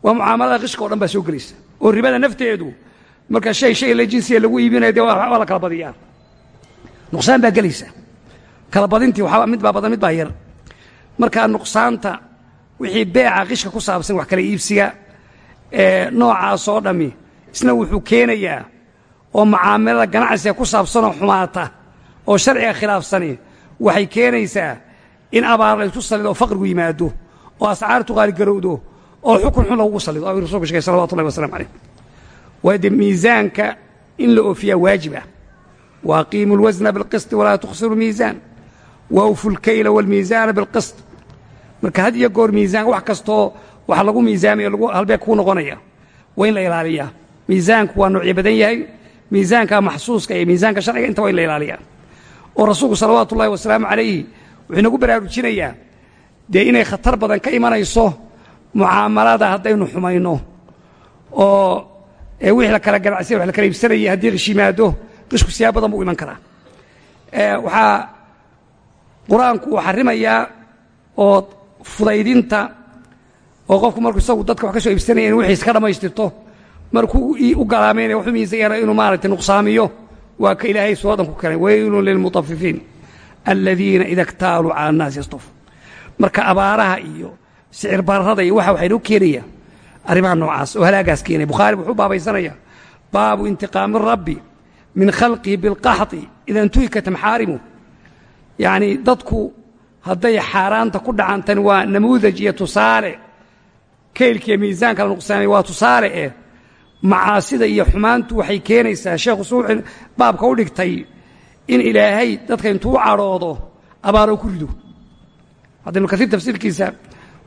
waa mucaamalada qishka o dhan baa soo gelaysa oo ribada nafteedu marka shay shay la jinsiya lagu iibinayo dee waa la kala badiyaa. Nuqsaan baa gelaysa. Kala badintii waxaa mid baa badan mid baa yar. Markaa nuqsaanta wixii beeca qishka ku saabsan wax kala iibsiga ee noocaas oo dhammi isna wuxuu keenayaa oo mucaamalada ganacsiga ku saabsanoo xumaata oo sharciga khilaafsani waxay keenaysaa in abaar la isku sallido oo faqrigu yimaado oo ascaartu qaaligarowdo oo xukun xun lagugu sallido ayuu rasulku sheegay salawatullahi wasalam calayh waa dee miisaanka in la oofiyaa waajib ah. Wa aqiimu lwasna bilqisti walaa tukhsiru miisaan. Wa awfu lkayla waalmiisaana bilqist marka had iyo goor miisaanka wax kastoo wax lagu miisaamaya lagu halbeeg kuu noqonaya waa in la ilaaliyaa. Miisaanku waa noocyo badan yahay. Miisaanka maxsuuska iyo miisaanka sharciga inta waa in la ilaaliyaa. Oo rasuulku salawaatu ullahi wasalaamu calayhi wuxuu inagu baraarujinayaa dee inay khatar badan ka imanayso mucaamalada haddaynu xumayno oo wixii la kala ganacsaya wax la kala iibsanayay haddii qish qishku siyaab badan buu iman karaa. Waxaa qur'aanku uu xarimayaa oo fudaydinta oo qofku markuu isagu dadka wax ka soo iibsanaya inu wixiis ka dhammaystirto markuu u galaameynaya waxu miisayana inuu maaragtay nuqsaamiyo waa ka ilaahay suuradan ku keenay. Weylun lilmutafifiin aladiina ida ktaaluu cala annaasi yastufu marka abaaraha iyo sicir bararada iyo waxa waxaynu keenaya arrimaha noocaas oo halaagaas keenaya bukhaari wuxuu baabaysanaya baabu intiqaami rabbi min khalqihi bilqaxdi ida intuhikat maxaarimu yacni dadku hadday xaaraanta ku dhacaan tani waa namuudaj iyo tusaale. Kaylkiiyo miisaanka la nuqsaamay waa tusaale eh. Macaasida iyo xumaantu waxay keenaysaa sheekhu suuxin baabka u dhigtay in ilaahay dadka intuu cadhoodo abaaro ku rido kasiir tafsiirkiisa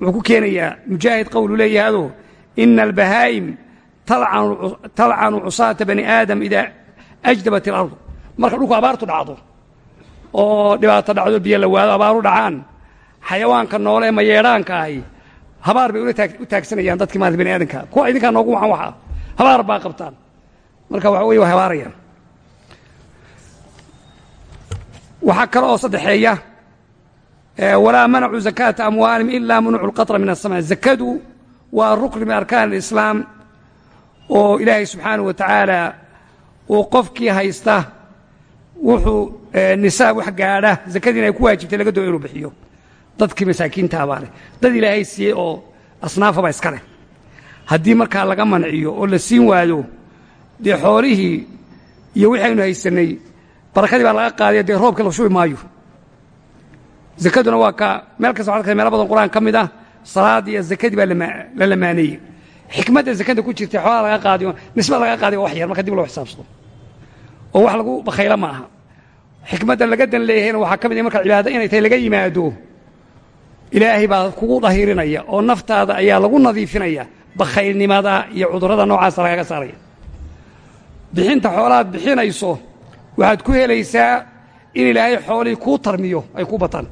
wuxuu ku keenayaa mujaahid qowlu leeyahado ina albahaa'im talcanu cusaata bani aadam idaa ajdabat ilardu marka dhulku abaartu dhacdo oo dhibaato dhacdo biyo la waado abaaru dhacaan xayawaanka noole ee mayeedhaanka ahi habaar bay u taagsanayaan dadkii maarata bani aadamka. Kuwa idinkaa noogu waxan waxa habaar baa qabtaan. Marka waxa weye waa habaarayaan. Waxaa kale oo saddexeeya Eh, walaa manacu zakaata amwaalim ilaa manucu lqatra min asamaa zakadu waa rukni min arkaan alislaam oo ilaahay subxaanahu wa tacaala uu qofkii haysta wuxuu eh, nisaab wax gaadha. Zakadiina ay ku waajibtay laga doo inuu bixiyo. Dadkii masaakiinta abaa dad ilaahay siiyey oo asnaafaba iska leh. Haddii markaa laga manciyo oo la siin waayo dee xoolihii iyo wixi haysanay barakadii baa laga qaadayo dee roobkii la shubi maayo zakaduna waa ka meel kasta waxad ka meelo badan qur'aan ka mid ah salaadii iyo zakadii baa la lamaaneeyey xikmadda zakada ku jirta xoolaa laga qaadiyo nisba laga qaadiyo wax yar marka dib loo xisaabsado oo wax lagu bakhaylo ma aha. Xikmadda laga dan leeyahayna waxaa ka mid ah marka cibaado inay tahay laga yimaado. Ilaahay baa kugu dahirinaya oo naftaada ayaa lagu nadiifinaya bakhaylnimada iyo cudurrada noocaasa lagaga saaraya. Bixinta xoolaad bixinayso waxaad ku helaysaa in ilaahay xoolihii kuu tarmiyo ay ku bataan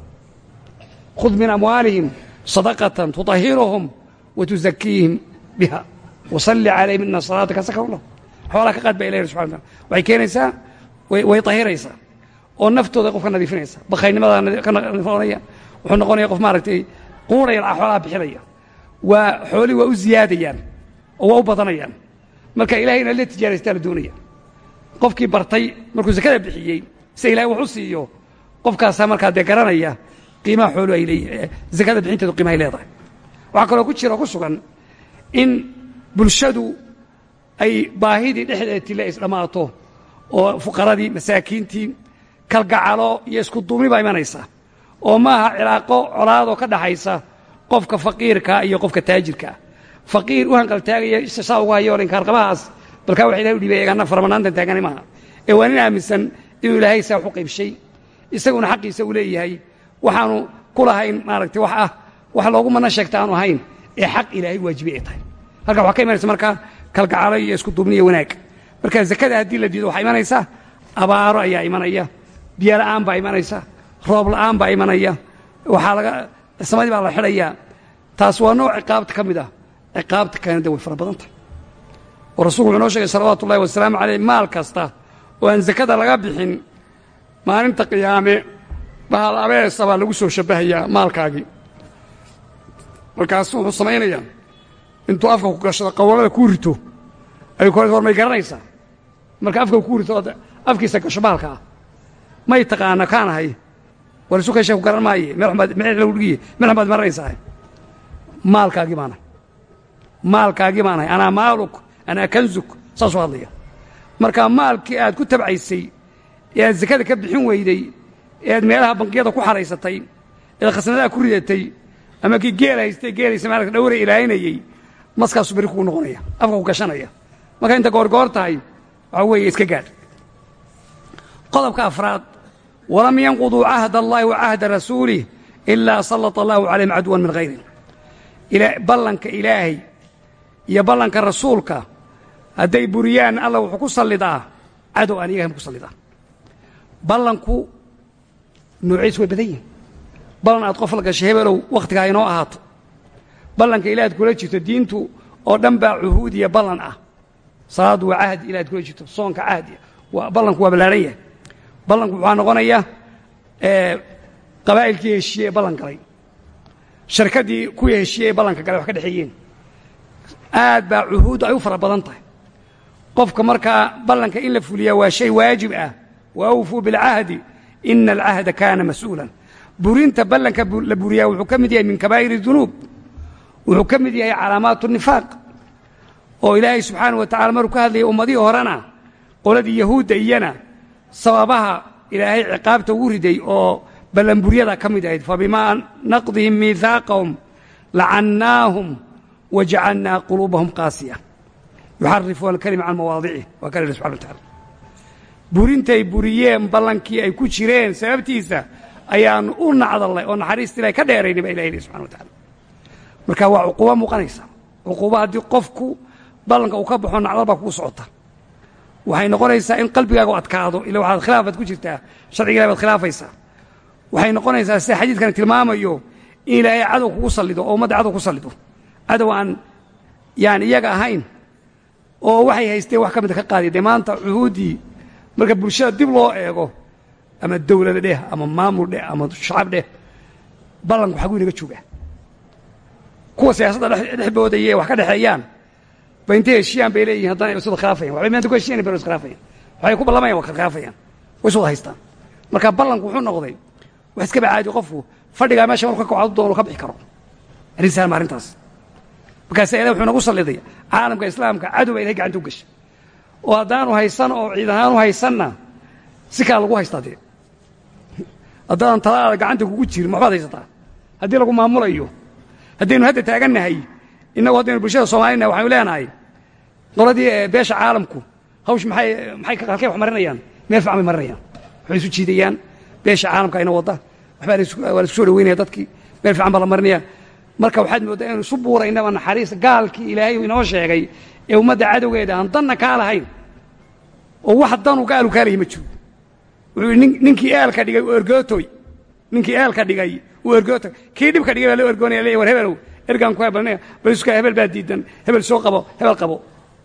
khud min amwaalihim sadaqatan tuطahiruhum wa tuzakiihim biha wasalli calayhim ina salaataka sakarun lahum xoolaa ka qaad baa ilahi subxana wataala waxay keenaysaa way tahiraysaa oo naftooda qof ka nadiifinaysa bakhaylnimadaa ka nadiifinaya wuxuu noqonaya qof maaragtay quuraya xoolaha bixinaya waa xoolihii waa u ziyaadayaan oo waa u badanayaan marka ilahay inaad la tijaaraystaa la doonaya qofkii qiimaha xooluhu ay leeyihiin zakada bixinteedu qiimahay leedahay. Waxaa kaloo ku jira ku sugan in bulshadu ay baahidii dhexdeedii la isdhammaato oo fuqaradii masaakiintii kalgacalo iyo isku duubni baa imanaysa. Oo maaha cilaaqo colaadoo ka dhaxaysa qofka faqiirka iyo qofka taajirkaa faqiir u hanqaltaagaya saa ugu hayo inkaarqabahaas balkaa waxa ilahay u dhibay eegaana farabanaantan taagani maaha. Ee waa nin aaminsan inuu ilaahay saa wax u qaybshay. Isaguna xaqiisa uu leeyahay waxaanu ku lahayn maaragtay wax ah wax loogu mana sheegta aanu ahayn ee xaq ilaahay waajibi ay tahay. Halkan waxaa ka imanaysa markaa kalgacalo iyo isku duubniya wanaag. Marka zakada haddii la diido waxaa imanaysa abaaro ayaa imanaya biyo la'aan baa imanaysa roob la'aan baa imanaya waxaa laga samadii baa la xidhayaa taas waa nooc ciqaabta ka mid ah. Ciqaabta kanada way fara badan tahay. Oo rasulku wuxuu noo sheegay salawaatu ullahi wasalaamu caleyh maal kasta oo aan zakada laga bixin maalinta qiyaame bahal abeesa baa lagu soo shabbahayaa maalkaagii. Markaasu wuxuu samaynayaa. Intuu afka ku gashado qawalada kuu rito ayuu kole hormay garanaysaa marka afka kuu rito afkiisa gasho bahalka ah. May taqaana kaanahay war isu kaysha ku garan maaye. Meelxumbaad meel meel xumbaad maranaysaa maalkaagii baanahay maalkaagii baanahay anaa maaluk anaa kanzuk saasuu hadlaya. Marka maalkii aad ku tabcaysay ee aad zakada ka bixin weyday ee aad meelaha bangiyada ku xaraysatay eed khasnadaha ku ridatay ama kii geel haystay geelaysa maalka dhowra ilaalinayey maskaasuu beri kugu noqonaya afka ku gashanaya. Marka inta goorgoor tahay waxaa weeye iska gaadh. Qodobka afraad walam yanquduu cahd allahi wa cahda rasuulih ilaa sallata allahu calayhim cadwan min hayrin ballanka ilaahay iyo ballanka rasuulka hadday buriyaan alla wuxuu ku sallidaa cadow aan ku sallidaa ballanku noociis way badan yihiin ballan aad qof la gashay hebelow wakhtigaa inoo ahaato. Ballanka ilaah ad kula jirto diintu oo dhan baa cuhuud iyo ballan ah. Salaaddu waa cahdi ilah ad kula jirto soonka cahdi. Waa ballanku waa ballaadhan yahay. Ballanku waxaa noqonaya qabaa'ilkii heshiye ee ballan galay. Sharkaddii kuwii heshiye ee ballanka galay wax ka dhexeeyeen. Aad baa cuhuuddu ay u fara badan tahay. Qofka markaa ballanka in la fuliyaa waa shay waajib ah. Wa awfuu bilcahdi ina alcahda kaana mas'uulan burinta ballanka la buriyaa wuxuu ka mid yahay min kabaa'ir dunuub wuxuu ka mid yahay calaamaatu nifaaq oo ilaahay subxaanah wa maruu ka hadlayay ummadihii horena qoladii yahuudda iyana sababaha ilaahay ciqaabta ugu riday oo ballanburyada ka mid ahayd fabimaa naqdihim miihaaqahum lacannaahum wajacalnaa quluubahum qaasiya yuxarifuuna alkalima can mawaadicih waa ihi subxana wa tacala burintay buriyeen ballankii ay ku jireen sababtiisa ayaanu u nacdallay oo naxariista ilahay ka dheeraynay ilahi subxana wa tacala marka waa cuquubo muuqanaysa cuquubo haddii qofku ballanka uu ka baxo nacdal baa kugu socota. Waxay noqonaysaa in qalbigaagu adkaado ila waxaad khilaafaad ku jirtaa sharciga ilahi baad khilaafaysaa. Waxay noqonaysaa sida xadiidkani tilmaamayo in ilaahay cadow kugu sallido oo ummadda cadow ku sallido. Cadow aan yaan iyaga ahayn oo waxay haysteen wax ka mida ka qaadiya dee maanta cuhuuddii marka bulshada dib loo eego ama dawlada dheh ama maamul dheh ama shacab dheh ballanku xaguu inaga joogaa kuwa siyaasadda dhex boodaya wax ka dhexeeyaan ba intay heshiiyaan bay leeyihiin haddana iswada khilaafayan waxbay maanta ku heshiyan ba iskhilaafayaan waxay ku ballamayan waa khilaafayaan way iswada haystaan. Marka ballanku wuxuu noqday wax iska bacaadi qofku fadhigaa meesha marku ka kacdo ka bixi karo. Arrin sahal ma arrintaas markaasa ilahi wuxuu nagu salliday caalamka islaamka cadow baa ilahay gacanta u gashay oo haddaanu haysan oo ciid ahaan u haysanna si kala lagu haystaa dee. Haddaadan talaada gacanta kugu jirin waxbaad haysataa? Haddii lagu maamulayo haddaynu hadda taagannahay innagu haddaynu bulshada soomaalina waxaynu leenahay qoladii beesha caalamku hawsh maxay maxay halkay wax marinayaan? Meel fiican marinayaan. Waxay isu jiidayaan. Beesha caalamka ayna wadda. Waxbaa la soo dhaweynaya dadkii. Meel fiican marinaya. Marka waxaad mooddaa inaynu isu buuraynaba naxariis gaalkii ilaahay inoo sheegay ee ummadda cadowgeeda aan danna kaa lahayn oo wax danu gaalu kaa layi ma jiro. Wuxuu ninkii eelka dhigay uu ergootoy. Ninkii eelka dhigay uu ergootoy. Kii dhibka dhigay baa loo ergoonaya leeyahy war hebelow ergaan ku hebelnaya bal iska hebel baa diidan. Hebel soo qabo hebel qabo.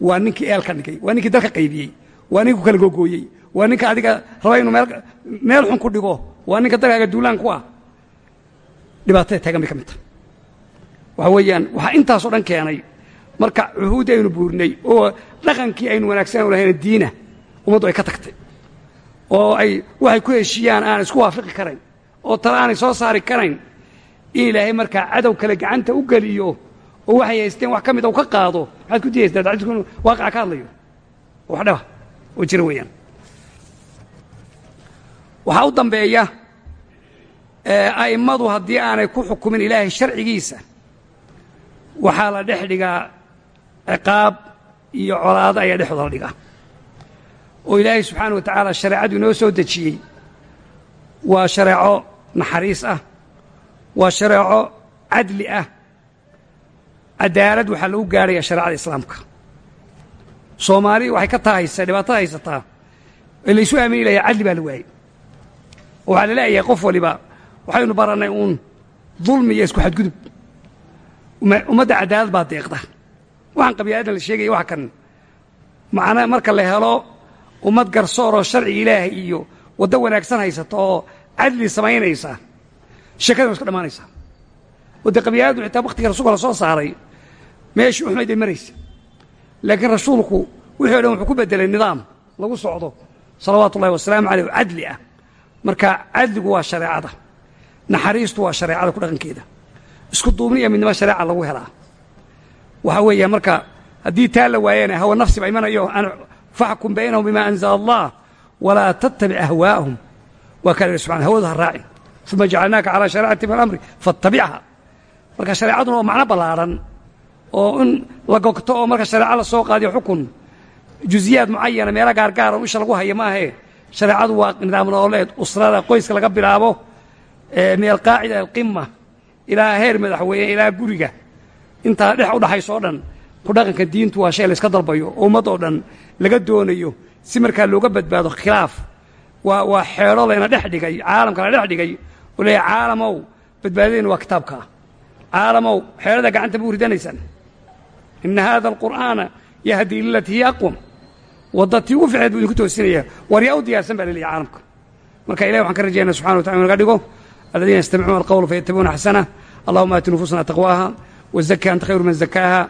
Waa ninkii eelka dhigay waa ninkii dalka qaybiyey waa ninkii kala gogooyey waa ninka adiga raba inuu meel meel xun ku dhigo waa ninka dalkaaga duulaan ku ah. Dhibaatada taagan bay ka mid tahay. Waxa weeyaan waxaa intaasoo dhan keenay marka cuhuuddi aynu buurnay oo dhaqankii aynu wanaagsan lahayna diina ummaddu ay ka tagtay. Oo ay waxay ku heshiiyaan aan isku waafiqi karayn. Oo tale aanay soo saari karayn. In ilaahay markaa cadow kale gacanta u geliyo oo waxay haysteen wax ka mida u ka qaado. Maxaad ku diyaysaa dacdisku inuu ka hadlayo. Wax dhaba oo jira weeyaan. Waxaa u dambeeya a'immadu haddii aanay ku xukumin ilaahay sharcigiisa waxaa la dhex dhigaa ciqaab iyo colaado ayaa dhexdooda la dhigaa oo ilaahay subxaana wa tacaala shareecadu inoo soo dejiyey. Waa shareeco naxariis ah. Waa shareeco cadli ah. Cadaalad waxaa lagu gaadhaya shareecada islaamka. Soomaali waxay ka tahaysa dhibaatada haysataa ee laysu aamini layaa cadli baa la waayey. Oo waxaa la leeyahay qof waliba waxaynu barannay uun dulmi iyo isku ummadda cadaalad baa deeqda waxaan qabyaaladdan la sheegaya waxa kan. Macna marka la helo ummad garsooroo sharciga ilaahay iyo waddo wanaagsan haysata oo cadli samaynaysa. Sheekada wa iska dhammaanaysaa dee qabyaaladdu xitaa waktiga rasuulka la soo saaray meeshii uxmayd ay maraysa laakiin rasuulku wixii o dhan wuxuu ku beddelay nidaam lagu socdo. Salawaatu ullahi wasalaamu caleyh oo cadli ah. Marka cadligu waa shareecada. Naxariistu waa shareecada ku dhaqankeeda. Isku duubni iyo midnimo shareeca lagu helaa waxaa weeya marka haddii taa la waayana hawa nafsi ba imanayo faxkum baynahum bima anzala allah walaa tattabic ahwaa'ahum waa kaa la subxana hawadu ha raacin. Uma jacalnaaka calaa shareecati min alamri faattabicha marka shareecaduna waa macno ballaadhan oo in la gogto oo marka shareeco la soo qaadiyo xukun juziyaad mucayana meelo gaargaara isha lagu haya maahee shareecadu waa nidaam nooleed usrada qoyska laga bilaabo min alqaacida alqima ilaa heer madaxweyne ilaa guriga intaa dhex u dhaxayso o dhan ku dhaqanka diintu waa shay layska dalbayo ummad oo dhan laga doonayo si markaa looga badbaado khilaaf. Waa waa xeedho layna dhex dhigay caalamka la dhex dhigay. Oo leeyahay caalamow badbaadadeenna waa kitaabkaa caalamow xeedhada gacanta buu ridanaysaan ina haada alqur'aana yahdii lilatii hiya aqwam. Wadda tii ugu ficneed buu idinku toosinaya war u diyaarsan baa laleeyahy caalamka. Marka ilahi waxaan ka rajaynaa subxana watala inu naga dhigo aladiina yastamicuuna alqawla fayattabicuuna axsana allahuma aati nufusana taqwaaha wazaki anta khayru man zakaaha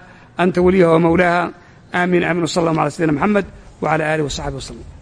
anta waliyaha wamawlaaha aamin aamin wsala allahum ala sayidina moxamed wcala alih wasaxbi waslem